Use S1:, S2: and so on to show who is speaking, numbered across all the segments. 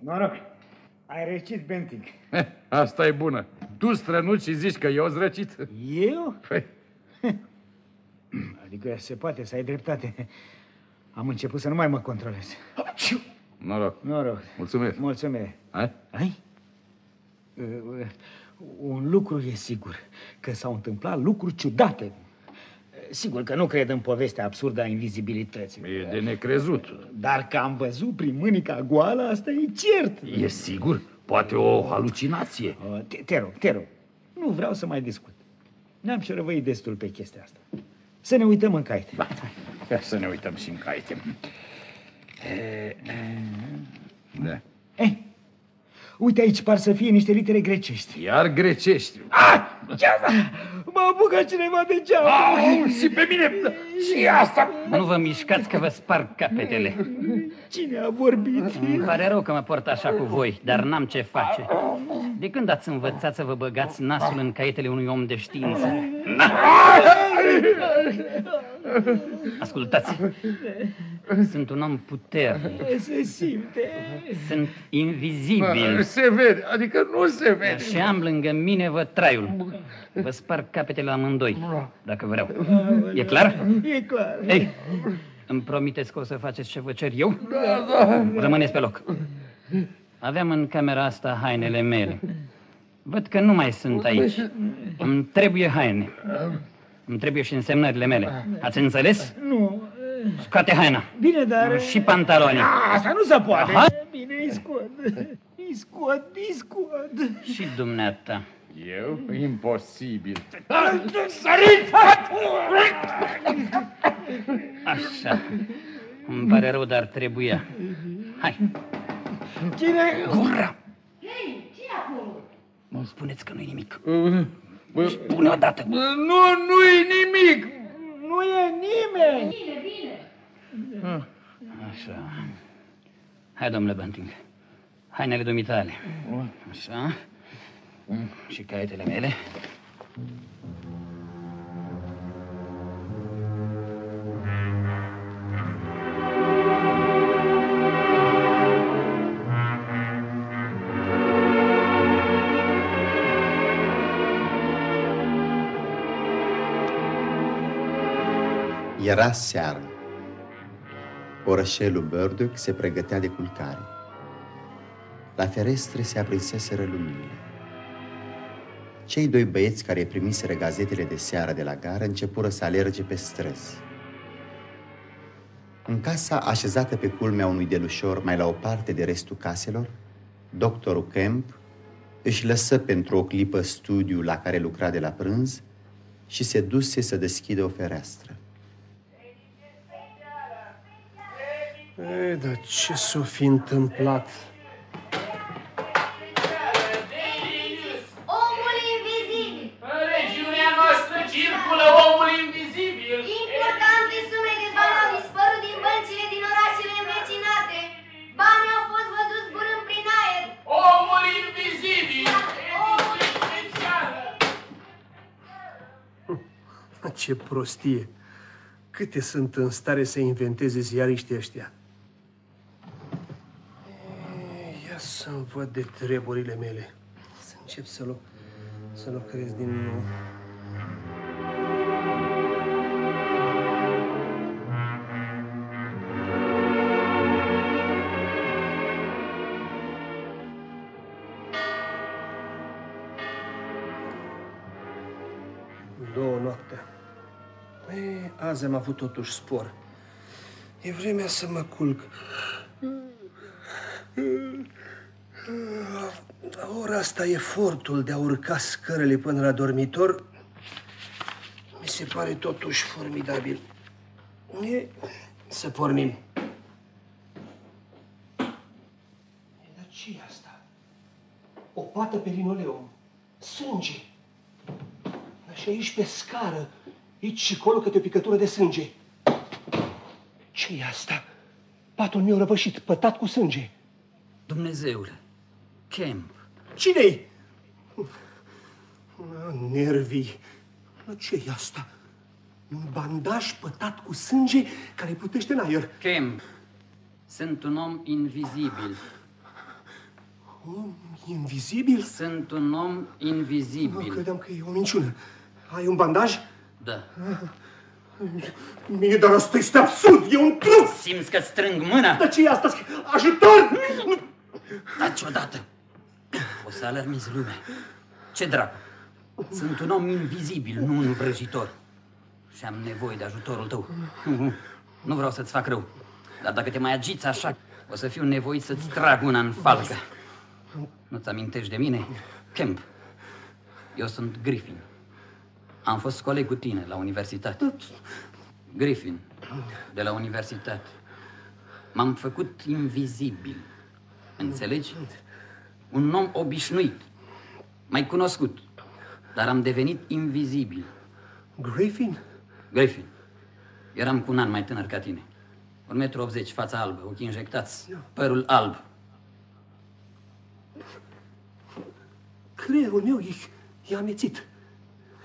S1: Noroc. Ai răcit, Benting.
S2: Eh, asta e bună. Tu strănuți și zici că eu zrăcit?
S1: Eu?
S2: Păi,
S1: Adică se poate să ai dreptate. Am început să nu mai mă controlez.
S2: noroc.
S1: Noroc.
S2: Mulțumesc.
S1: Mulțumesc.
S2: Hai?
S1: Ai? Uh, uh, Un lucru e sigur, că s-au întâmplat lucruri ciudate. Uh, Sigur că nu cred în povestea absurdă a invizibilității.
S2: E de necrezut.
S1: Dar că am văzut prin mânica goală, asta e cert.
S2: E sigur? Poate o halucinație.
S1: Uh, Te, te rog, te rog. Nu vreau să mai discut. Ne-am șerăvăit destul pe chestia asta. Să ne uităm în caite.
S2: Da. Ia să ne uităm și în caite. Da.
S1: Eh, uite aici par să fie niște litere grecești.
S2: Iar grecești.
S1: Ah, ce asta? M-a apucat cineva de geam.
S2: Au, și pe mine. Și asta.
S3: Nu vă mișcați că vă sparg capetele.
S1: Cine a vorbit?
S3: Îmi pare rău că mă port așa cu voi, dar n-am ce face. De când ați învățat să vă băgați nasul în caietele unui om de știință? Ascultați, sunt un om puternic,
S1: Se simte.
S3: sunt invizibil
S2: Se vede, adică nu se vede.
S3: și am lângă mine vă traiul. Vă sparg capetele la amândoi, dacă vreau. E clar?
S1: E clar.
S3: Ei, îmi promiteți că o să faceți ce vă cer eu? Da, da. Rămâneți pe loc. Aveam în camera asta hainele mele. Văd că nu mai sunt aici. Îmi trebuie haine. Îmi trebuie și însemnările mele. Ați înțeles?
S1: Nu.
S3: Scoate haina.
S1: Bine, dar...
S3: Și pantaloni.
S1: Asta nu se poate.
S3: Aha.
S1: Bine, îi scot. Îi scot, îi scot.
S3: Și dumneata.
S2: Eu? Imposibil.
S1: Sărit!
S3: Așa. Îmi pare rău, dar trebuia. Hai,
S1: Cine?
S3: gura!
S4: Hei, ce acolo?
S3: Nu spuneți că nu-i nimic.
S2: Bă,
S3: Spune odată.
S2: nu, nu-i nimic.
S1: Nu e nimeni.
S4: Bine, bine.
S3: Așa. Hai, domnule Bunting. Hainele dumitale. Așa. Și caietele mele.
S5: Era seară. Orășelul Burdock se pregătea de culcare. La ferestre se aprinseseră luminile. Cei doi băieți care primiseră gazetele de seară de la gară începură să alerge pe străzi. În casa așezată pe culmea unui delușor mai la o parte de restul caselor, doctorul Kemp își lăsă pentru o clipă studiul la care lucra de la prânz și se duse să deschidă o fereastră.
S6: E, dar ce s-o fi întâmplat?
S4: Omul invizibil.
S7: În regiunea noastră circulă omul invizibil.
S4: Importante sume de bani au dispărut din băncile din orașele învecinate. Banii au fost văzuți zburând prin aer.
S7: Omul invizibil. Ediție specială.
S6: Ce prostie! Câte sunt în stare să inventeze ziariștii ăștia? Ei, Ia să-mi văd de treburile mele. Să încep să, lu- să lucrez din nou. Două noaptea. Ei, azi am avut totuși spor. E vremea să mă culc. La ora asta efortul de a urca scărele până la dormitor mi se pare totuși formidabil. E, să pornim. E, dar ce e asta? O pată pe linoleum. Sânge. Și aici pe scară, aici și acolo câte o picătură de sânge. ce e asta? Patul meu răvășit, pătat cu sânge.
S3: Dumnezeule, Kemp,
S6: Cine-i? Ah, Nervii. Dar ce e asta? Un bandaj pătat cu sânge care plutește în aer.
S3: Kemp, sunt un om invizibil.
S6: Un invizibil?
S3: Sunt un om
S6: Nu,
S3: invizibil.
S6: credeam că e o minciună. Ai un bandaj?
S3: Da.
S6: Mie, dar asta este absurd, e un truc!
S3: Simți că strâng mâna?
S6: Dar ce e asta? Ajutor! Nu,
S3: Taci odată. O să alarmezi lumea. Ce dracu? Sunt un om invizibil, nu un vrăjitor. Și am nevoie de ajutorul tău. Nu vreau să-ți fac rău. Dar dacă te mai agiți așa, o să fiu nevoit să-ți trag una în falcă. Nu-ți amintești de mine? Kemp. Eu sunt Griffin. Am fost coleg cu tine la universitate. Griffin, de la universitate. M-am făcut invizibil. Înțelegi? Un om obișnuit, mai cunoscut, dar am devenit invizibil.
S6: Griffin?
S3: Griffin, eram cu un an mai tânăr ca tine. 1,80 m, fața albă, ochii injectați, părul alb.
S6: Creierul meu e, e amețit.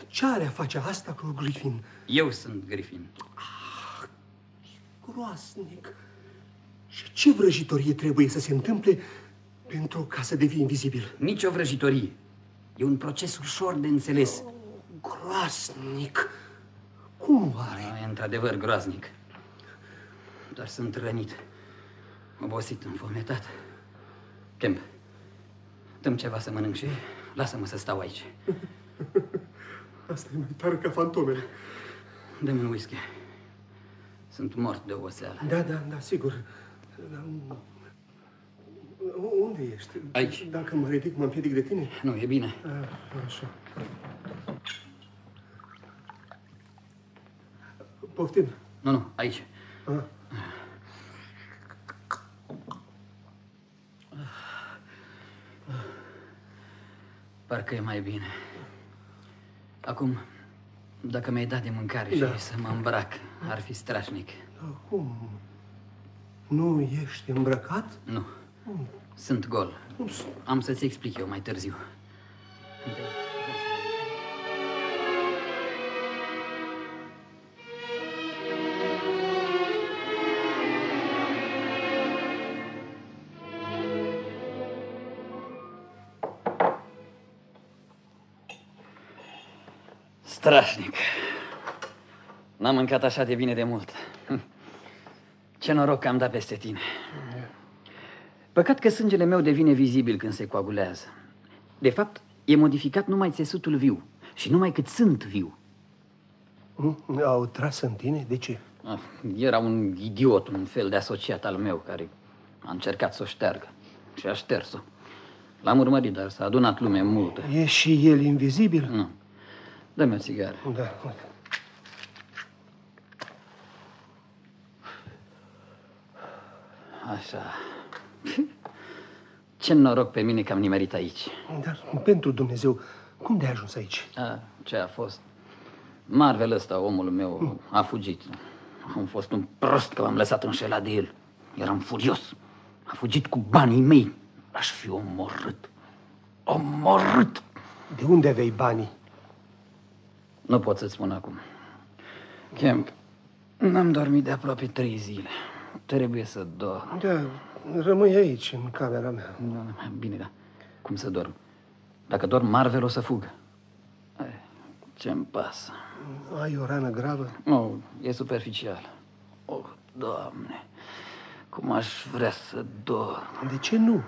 S6: Ce are a face asta cu Griffin?
S3: Eu sunt Griffin.
S6: Groasnic. Și ce vrăjitorie trebuie să se întâmple pentru ca să devii invizibil?
S3: Nici o vrăjitorie. E un proces ușor de înțeles.
S6: Groasnic. Cum oare?
S3: E într-adevăr groaznic. Dar sunt rănit, obosit, înfometat. Kemp, dăm ceva să mănânc și lasă-mă să stau aici.
S6: Asta e mai tare ca fantomele.
S3: Dă-mi un whisky. Sunt mort de oboseală.
S6: Da, da, da, sigur. Dar, Unde ești?
S3: Aici.
S6: Dacă mă ridic, mă împiedic de tine?
S3: Nu, e bine.
S6: A, așa. Poftim.
S3: Nu, nu, aici.
S6: A.
S3: Parcă e mai bine. Acum, dacă mi-ai dat de mâncare
S6: Da.
S3: și să mă îmbrac, ar fi strașnic.
S6: Acum, nu ești îmbrăcat?
S3: Nu, sunt gol.
S6: Cum să-
S3: Am să-ți explic eu mai târziu. Strașnic. N-am mâncat așa de bine de mult. Ce noroc că am dat peste tine. Păcat că sângele meu devine vizibil când se coagulează. De fapt, e modificat numai țesutul viu și numai cât sunt viu.
S6: Nu? Au tras în tine? De ce?
S3: Ah, Era un idiot, un fel de asociat al meu care a încercat să o șteargă și a șters-o. L-am urmărit, dar s-a adunat lume multă.
S6: E și el invizibil?
S3: Nu. Dă-mi o țigară.
S6: Da, uite.
S3: Așa. Ce noroc pe mine că am nimerit aici.
S6: Dar, pentru Dumnezeu, cum de ai ajuns aici?
S3: A, ce a fost? Marvel ăsta, omul meu, a fugit. Am fost un prost că m-am lăsat înșelat de el. Eram furios. A fugit cu banii mei. Aș fi omorât. Omorât!
S6: De unde aveai banii?
S3: Nu pot să-ți spun acum. Kemp, n-am dormit de aproape trei zile. Trebuie să dorm.
S6: Da, rămâi aici, în camera mea.
S3: Nu, nu, Bine, da. Cum să dorm? Dacă dorm, Marvel o să fugă. Eh, Ce-mi pasă?
S6: Ai o rană gravă?
S3: Nu, e superficial. Oh, Doamne, cum aș vrea să dorm.
S6: De ce nu?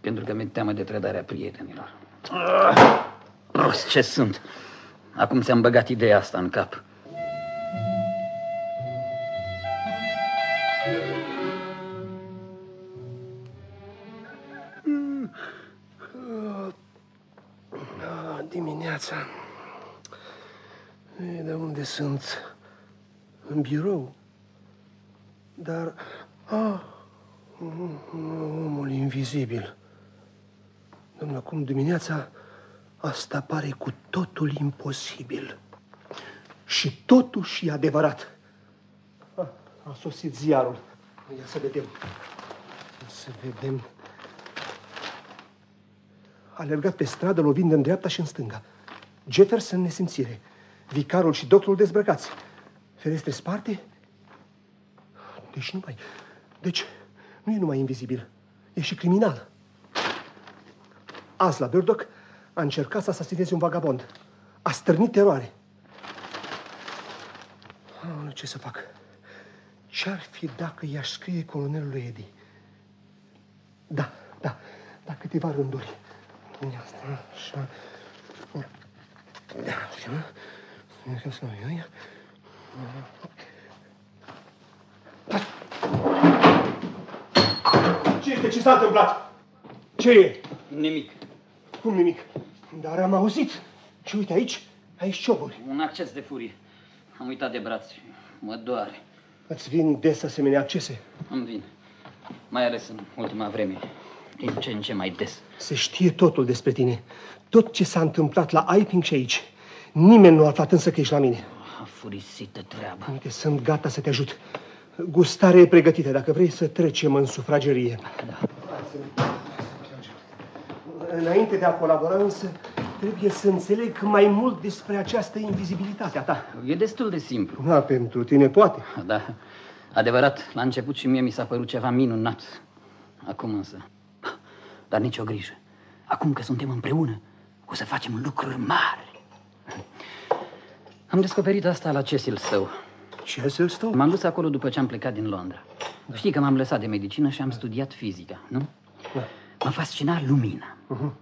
S3: Pentru că mi-e teamă de trădarea prietenilor. Ah, Prost ce sunt. Acum ți-am băgat ideea asta în cap.
S6: Dimineața. E, de unde sunt? În birou. Dar... Ah, omul invizibil. Domnule, acum dimineața asta pare cu totul imposibil. Și totuși e adevărat. Ah, a sosit ziarul. Ia să vedem. Ia să vedem. A alergat pe stradă, lovind în dreapta și în stânga. Jefferson în nesimțire. Vicarul și doctorul dezbrăcați. Ferestre sparte? Deci nu mai... Deci nu e numai invizibil. E și criminal. azi la Burdock a încercat să asasineze un vagabond. A stârnit teroare. Aoleu, ce să fac? Ce-ar fi dacă i-aș scrie colonelului Edi? Da, da, da, câteva rânduri. Ia asta, așa. Da, așa. Ce este? Ce s-a întâmplat? Ce e?
S3: Nimic.
S6: Cum nimic? Dar am auzit. Și uite aici, aici cioburi.
S3: Un acces de furie. Am uitat de braț. Mă doare.
S6: Îți vin des asemenea accese?
S3: Îmi vin. Mai ales în ultima vreme. Din ce în ce mai des.
S6: Se știe totul despre tine. Tot ce s-a întâmplat la Aiping și aici. Nimeni nu a aflat însă că ești la mine.
S3: A furisită treaba.
S6: Uite, sunt gata să te ajut. Gustare e pregătită, dacă vrei să trecem în sufragerie.
S3: Da.
S6: Înainte de a colabora însă, trebuie să înțeleg mai mult despre această invizibilitate a ta.
S3: E destul de simplu.
S6: Da, pentru tine poate.
S3: Da, adevărat, la început și mie mi s-a părut ceva minunat. Acum însă, dar nicio grijă. Acum că suntem împreună, o să facem lucruri mari. Am descoperit asta la Cecil Stowe.
S6: Cecil Stowe?
S3: M-am dus acolo după ce am plecat din Londra. Da. Știi că m-am lăsat de medicină și am studiat fizica, nu? Da. Mă fascina lumina, uh-huh.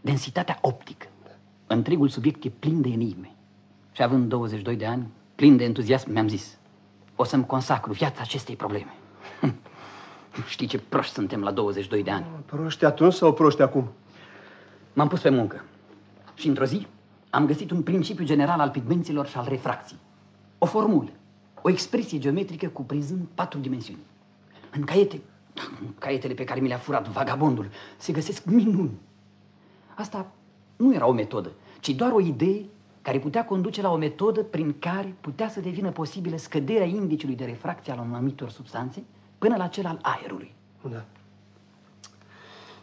S3: densitatea optică. Întregul subiect e plin de enigme. Și având 22 de ani, plin de entuziasm, mi-am zis, o să-mi consacru viața acestei probleme. Știi ce proști suntem la 22 de ani.
S6: Proști atunci sau proști acum?
S3: M-am pus pe muncă. Și într-o zi am găsit un principiu general al pigmenților și al refracției. O formulă, o expresie geometrică cuprinzând patru dimensiuni. În caiete, în caietele pe care mi le-a furat vagabondul, se găsesc minuni. Asta nu era o metodă, ci doar o idee care putea conduce la o metodă prin care putea să devină posibilă scăderea indiciului de refracție al anumitor substanțe până la cel al aerului.
S6: Da.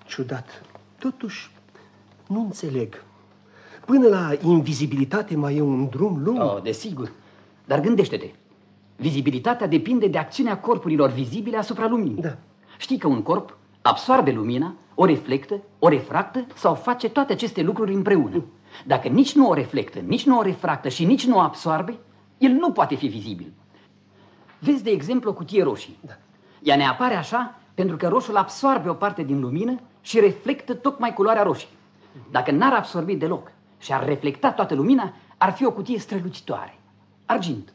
S6: Ciudat. Totuși, nu înțeleg. Până la invizibilitate mai e un drum lung.
S3: Oh, desigur. Dar gândește-te. Vizibilitatea depinde de acțiunea corpurilor vizibile asupra luminii.
S6: Da.
S3: Știi că un corp absoarbe lumina, o reflectă, o refractă sau face toate aceste lucruri împreună. Dacă nici nu o reflectă, nici nu o refractă și nici nu o absoarbe, el nu poate fi vizibil. Vezi, de exemplu, o cutie roșie.
S6: Da.
S3: Ea ne apare așa pentru că roșul absoarbe o parte din lumină și reflectă tocmai culoarea roșie. Dacă n-ar absorbi deloc și ar reflecta toată lumina, ar fi o cutie strălucitoare. Argint.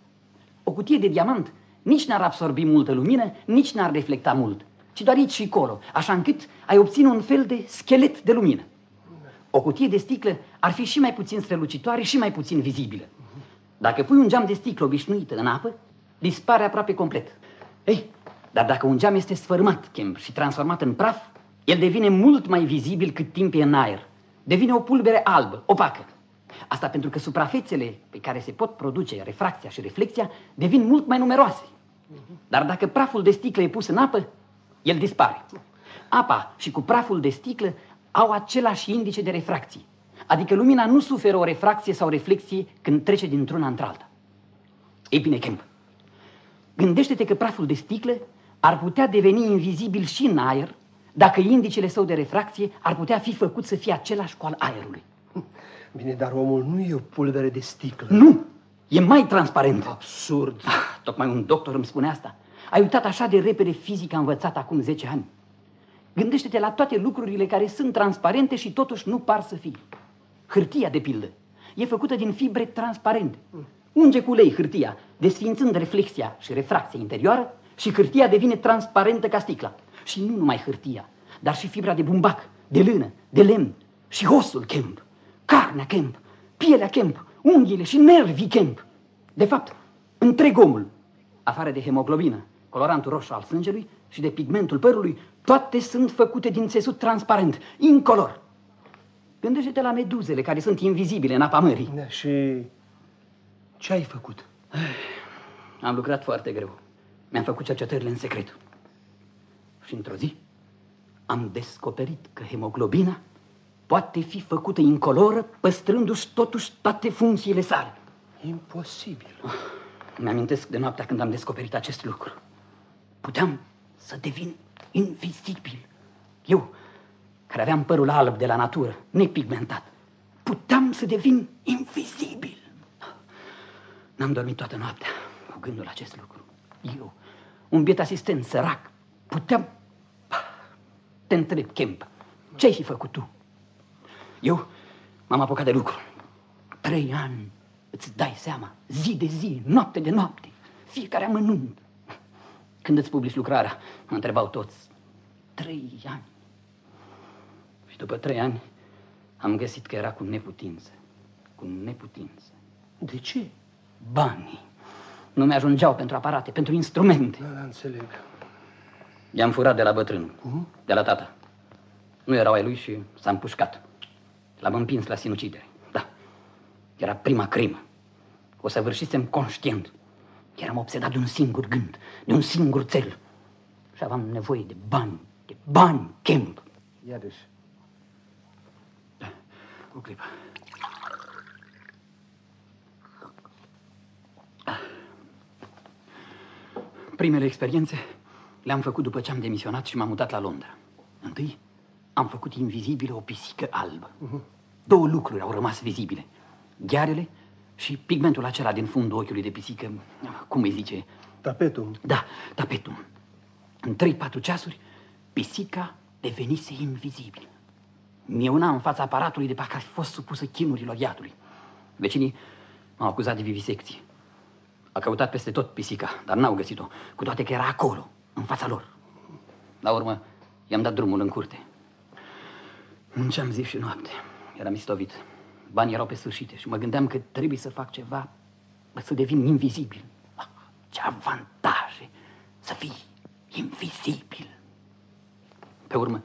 S3: O cutie de diamant nici n-ar absorbi multă lumină, nici n-ar reflecta mult, ci doar aici și acolo, așa încât ai obține un fel de schelet de lumină. O cutie de sticlă ar fi și mai puțin strălucitoare și mai puțin vizibilă. Dacă pui un geam de sticlă obișnuită în apă, dispare aproape complet. Ei, dar dacă un geam este sfărmat, Kemp, și transformat în praf, el devine mult mai vizibil cât timp e în aer. Devine o pulbere albă, opacă. Asta pentru că suprafețele pe care se pot produce refracția și reflexia devin mult mai numeroase. Dar dacă praful de sticlă e pus în apă, el dispare. Apa și cu praful de sticlă au același indice de refracție. Adică lumina nu suferă o refracție sau reflexie când trece dintr-una într-alta. Ei bine, Kemp, gândește-te că praful de sticlă ar putea deveni invizibil și în aer dacă indicele său de refracție ar putea fi făcut să fie același cu al aerului.
S6: Bine, dar omul nu e o pulbere de sticlă.
S3: Nu! E mai transparent.
S6: Absurd.
S3: Ah, tocmai un doctor îmi spune asta. Ai uitat așa de repede fizica învățată acum 10 ani. Gândește-te la toate lucrurile care sunt transparente și totuși nu par să fie. Hârtia, de pildă, e făcută din fibre transparente. Unge cu ulei hârtia, desfințând reflexia și refracția interioară și hârtia devine transparentă ca sticla. Și nu numai hârtia, dar și fibra de bumbac, de lână, de lemn și osul Kemp, carnea Kemp, pielea Kemp, unghiile și nervii Kemp. De fapt, întreg omul, afară de hemoglobină, colorantul roșu al sângelui și de pigmentul părului, toate sunt făcute din țesut transparent, incolor. Gândește-te la meduzele care sunt invizibile în apa mării.
S6: Da, și ce ai făcut?
S3: Am lucrat foarte greu. Mi-am făcut cercetările în secret. Și într-o zi am descoperit că hemoglobina poate fi făcută incoloră, păstrându-și totuși toate funcțiile sale.
S6: Imposibil.
S3: Mi-amintesc de noaptea când am descoperit acest lucru. Puteam să devin invizibil. Eu, care aveam părul alb de la natură, nepigmentat, puteam să devin invizibil. N-am dormit toată noaptea cu gândul la acest lucru. Eu, un biet asistent sărac, puteam... Te întreb, Kemp, ce ai fi făcut tu? Eu m-am apucat de lucru. Trei ani, îți dai seama, zi de zi, noapte de noapte, fiecare amănunt. Când îți publici lucrarea, mă întrebau toți. Trei ani. Și după trei ani am găsit că era cu neputință. Cu neputință.
S6: De ce?
S3: Banii. Nu mi-ajungeau pentru aparate, pentru instrumente.
S6: Da, da, înțeleg.
S3: I-am furat de la bătrân, uh? de la tata. Nu erau ai lui și s-a împușcat. L-am împins la sinucidere. Da. Era prima crimă. O săvârșisem conștient. Eram obsedat de un singur gând, de un singur cel. Și aveam nevoie de bani, de bani, Kemp.
S6: Iarăși.
S3: Da, o clipă. Primele experiențe le-am făcut după ce am demisionat și m-am mutat la Londra. Întâi am făcut invizibilă o pisică albă. Două lucruri au rămas vizibile. Ghearele și pigmentul acela din fundul ochiului de pisică, cum îi zice?
S6: Tapetul.
S3: Da, tapetul. În 3-4 ceasuri, pisica devenise invizibil. Mieuna în fața aparatului de parcă ar fi fost supusă chinurilor iadului. Vecinii m-au acuzat de vivisecție. A căutat peste tot pisica, dar n-au găsit-o, cu toate că era acolo, în fața lor. La urmă, i-am dat drumul în curte. Munceam zi și noapte. Eram istovit. Banii erau pe sfârșite și mă gândeam că trebuie să fac ceva să devin invizibil. Ah, ce avantaje să fii invizibil. Pe urmă,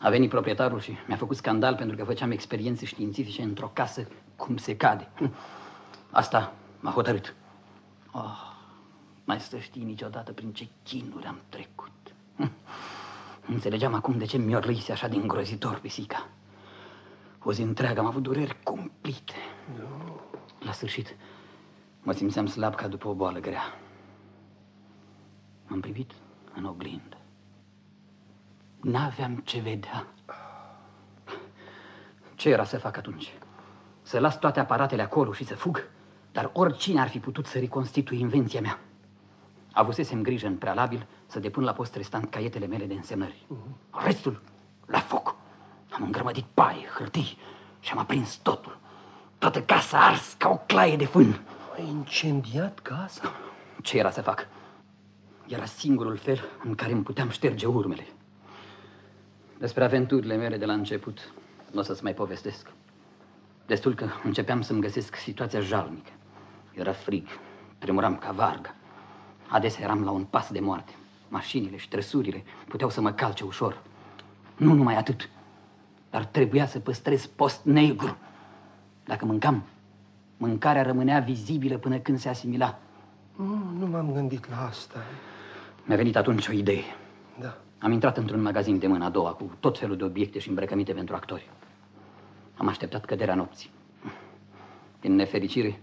S3: a venit proprietarul și mi-a făcut scandal pentru că făceam experiențe științifice într-o casă cum se cade. Asta m-a hotărât. Oh, mai să știi niciodată prin ce chinuri am trecut. Înțelegeam acum de ce mi-o râise așa de îngrozitor pisica. O zi întreagă am avut dureri cumplite. La sfârșit, mă simțeam slab ca după o boală grea. M-am privit în oglindă. N-aveam ce vedea. Ce era să fac atunci? Să las toate aparatele acolo și să fug? Dar oricine ar fi putut să reconstitui invenția mea. Avusesem grijă în prealabil să depun la post restant caietele mele de însemnări. Restul, la foc. Am îngrămădit paie, hârtii și am aprins totul. Toată casa ars ca o claie de fân.
S6: Ai incendiat casa?
S3: Ce era să fac? Era singurul fel în care îmi puteam șterge urmele. Despre aventurile mele de la început nu o să-ți mai povestesc. Destul că începeam să-mi găsesc situația jalnică. Era frig, tremuram ca varga. Adesea eram la un pas de moarte. Mașinile și trăsurile puteau să mă calce ușor. Nu numai atât, dar trebuia să păstrez post negru. Dacă mâncam, mâncarea rămânea vizibilă până când se asimila.
S6: Nu, nu m-am gândit la asta.
S3: Mi-a venit atunci o idee.
S6: Da.
S3: Am intrat într-un magazin de mână a doua cu tot felul de obiecte și îmbrăcăminte pentru actori. Am așteptat căderea nopții. Din nefericire,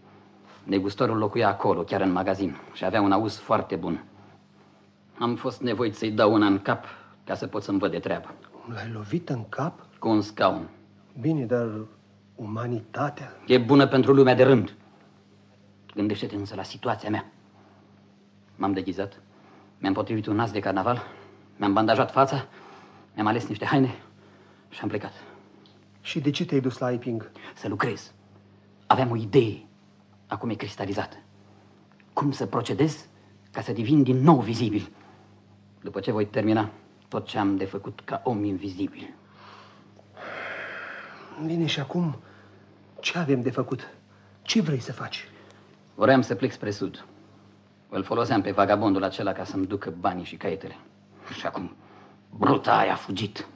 S3: negustorul locuia acolo, chiar în magazin, și avea un auz foarte bun. Am fost nevoit să-i dau una în cap ca să pot să-mi văd de treabă.
S6: L-ai lovit în cap?
S3: Cu un scaun.
S6: Bine, dar umanitatea?
S3: E bună pentru lumea de rând. Gândește-te însă la situația mea. M-am deghizat, mi-am potrivit un nas de carnaval, mi-am bandajat fața, mi-am ales niște haine și am plecat.
S6: Și de ce te-ai dus la Iping?
S3: Să lucrez. Aveam o idee. Acum e cristalizată. Cum să procedez ca să devin din nou vizibil. După ce voi termina tot ce am de făcut ca om invizibil.
S6: Bine, și acum ce avem de făcut? Ce vrei să faci?
S3: Vreau să plec spre sud. Îl foloseam pe vagabondul acela ca să-mi ducă banii și caietele. Și acum, bruta aia a fugit.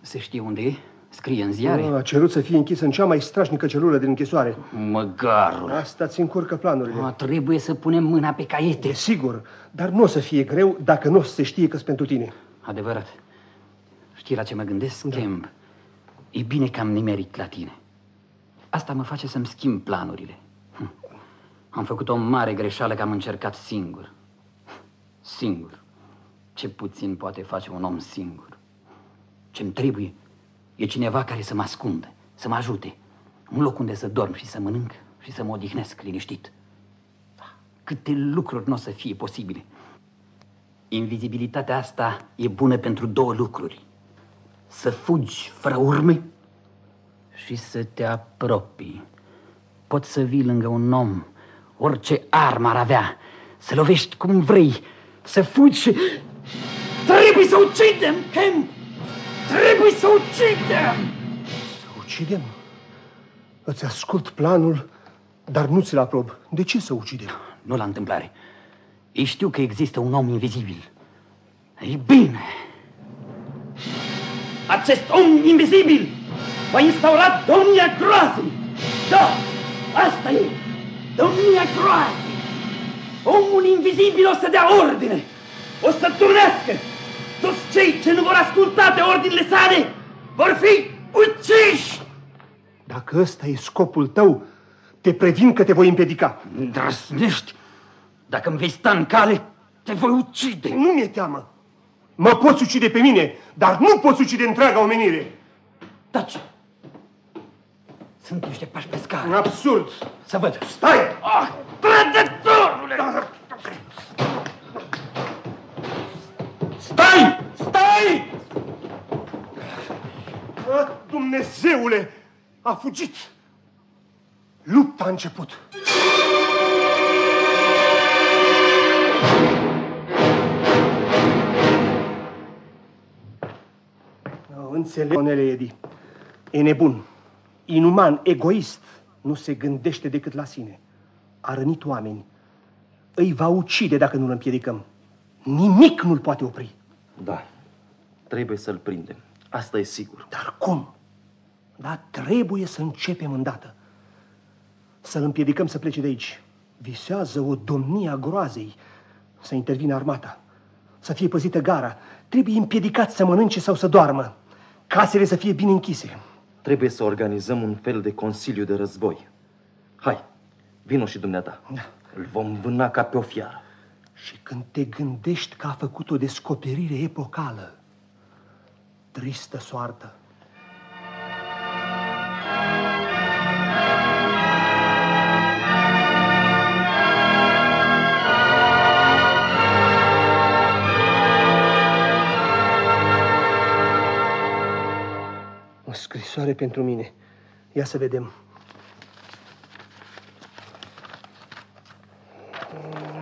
S3: Se știe unde e? Scrie în ziare?
S6: A cerut să fie închis în cea mai strașnică celulă din închisoare.
S3: Măgarul.
S6: Asta ți încurcă planurile.
S3: A, trebuie să punem mâna pe caiete.
S6: Desigur, dar nu o să fie greu dacă nu o să se știe că pentru tine.
S3: Adevărat. Știi la ce mă gândesc, da. Kemp? E bine că am nimerit la tine. Asta mă face să-mi schimb planurile. Hm. Am făcut o mare greșeală că am încercat singur. Singur. Ce puțin poate face un om singur. Ce-mi trebuie e cineva care să mă ascundă, să mă ajute. Un loc unde să dorm și să mănânc și să mă odihnesc liniștit. Câte lucruri nu o să fie posibile. Invizibilitatea asta e bună pentru două lucruri. Să fugi fără urme și să te apropii. Poți să vii lângă un om, orice armă ar avea, să lovești cum vrei, să fugi și... Trebuie să ucidem, Kem! Trebuie să ucidem!
S6: Să ucidem? Îți ascult planul, dar nu ți-l aprob. De ce să ucidem?
S3: Nu la întâmplare. Ei știu că există un om invizibil. Ei bine, acest om invizibil va instaura domnia groazei. Da, asta e, domnia groazei. Omul invizibil o să dea ordine, o să turnească. Toți cei ce nu vor asculta de ordinele sale vor fi uciși.
S6: Dacă ăsta e scopul tău, te previn că te voi împiedica.
S3: Îndrăsnești? Dacă îmi vei sta în cale, te voi ucide.
S6: Nu mi-e teamă. Mă poți ucide pe mine, dar nu poți ucide întreaga omenire.
S3: Taci! Sunt niște pași pe scară.
S6: Un absurd.
S3: Să văd.
S6: Stai!
S3: Ah, trădătorule!
S6: Stai! Dumnezeule! A fugit! Lupta a început. Înțeleg, Onele Edi. E nebun, inuman, egoist. Nu se gândește decât la sine. A rănit oameni. Îi va ucide dacă nu-l împiedicăm. Nimic nu-l poate opri.
S8: Da, trebuie să-l prindem. Asta e sigur.
S6: Dar cum? Dar trebuie să începem îndată. Să-l împiedicăm să plece de aici. Visează o domnie a groazei. Să intervină armata. Să fie păzită gara. Trebuie împiedicat să mănânce sau să doarmă. Casele să fie bine închise.
S8: Trebuie să organizăm un fel de consiliu de război. Hai, vino și dumneata.
S6: Da.
S8: Îl vom vâna ca pe o fiară.
S6: Și când te gândești că a făcut o descoperire epocală, tristă soartă. Scrisoare pentru mine. Ia să vedem.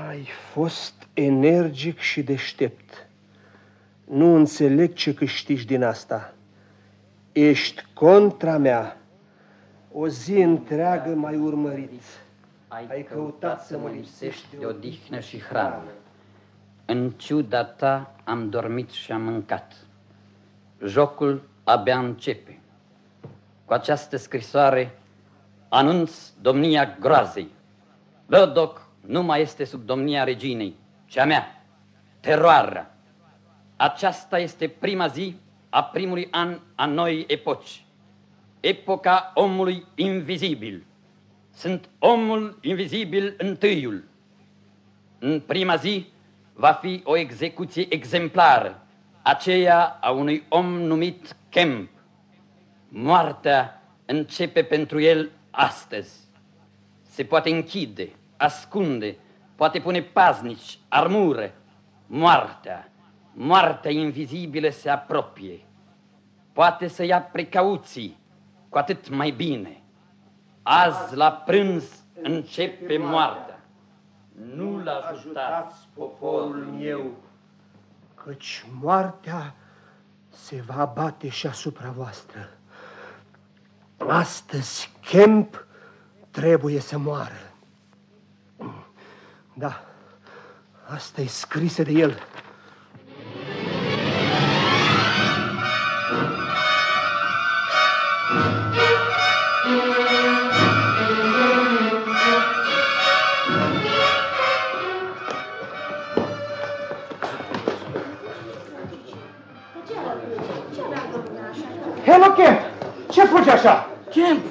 S6: Ai fost energic și deștept. Nu înțeleg ce câștigi din asta. Ești contra mea. O zi întreagă mai urmărit.
S3: Ai căutat să mă lipsești de odihnă și hrană. În ciuda ta am dormit și am mâncat. Jocul abia începe. Cu această scrisoare anunț domnia groazei. Lodoc nu mai este sub domnia reginei, ci a mea, teroarea. Aceasta este prima zi a primului an a noii epoci. Epoca omului invizibil. Sunt omul invizibil întâiul. În prima zi va fi o execuție exemplară, aceea a unui om numit Kemp. Moartea începe pentru el astăzi. Se poate închide, ascunde, poate pune paznici, armură. Moartea, moartea invizibilă se apropie. Poate să ia precauții, cu atât mai bine. Azi la prânz începe moartea. Nu-l ajutați poporul meu.
S6: Căci moartea se va abate și asupra voastră. Astăzi Kemp trebuie să moară. Da, asta e scrisă de el. Hello, Kemp! Ce faci așa?
S3: Kemp!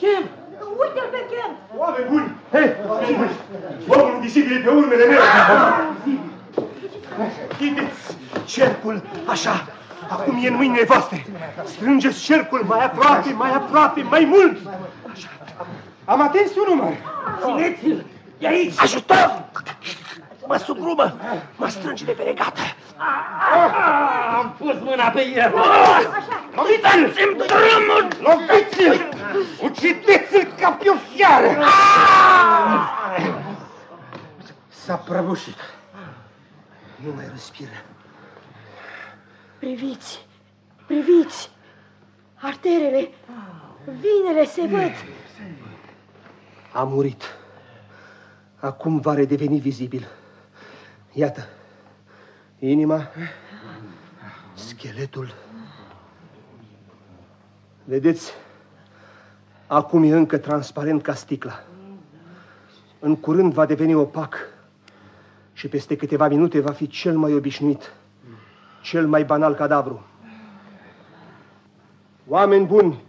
S3: Kemp!
S9: Uite-l pe Kemp!
S6: Oameni buni! Hei! Omul invisibil e pe urmele mele! Chideți cercul așa! Acum e în mâinile voastre. Strângeți cercul mai aproape, mai aproape, mai mult. Am atins un număr.
S9: Țineți-l! E aici! Ajutor! Mă sugrumă! Mă strânge de pe regată! Am pus mâna pe el! Loviți-l! Țin drumul! Loviți-l! Ucideți-l ca pe o fiară!
S6: S-a prăbușit. Nu mai respiră.
S10: Priviți! Priviți! Arterele, vinele se văd.
S6: A murit. Acum va redeveni vizibil. Iată, inima, scheletul. Vedeți, acum e încă transparent ca sticla. În curând va deveni opac și peste câteva minute va fi cel mai obișnuit, cel mai banal cadavru. Oameni buni,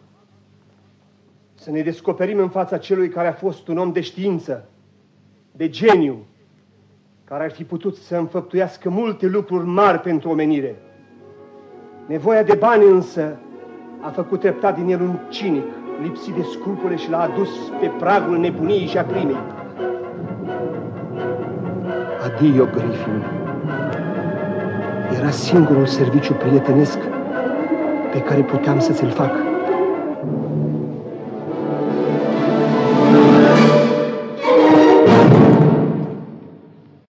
S6: să ne descoperim în fața celui care a fost un om de știință, de geniu, care ar fi putut să înfăptuiască multe lucruri mari pentru omenire. Nevoia de bani însă a făcut treptat din el un cinic, lipsit de scrupule și l-a adus pe pragul nebuniei și a crimei. Adio, Griffin. Era singurul serviciu prietenesc pe care puteam să ți-l fac.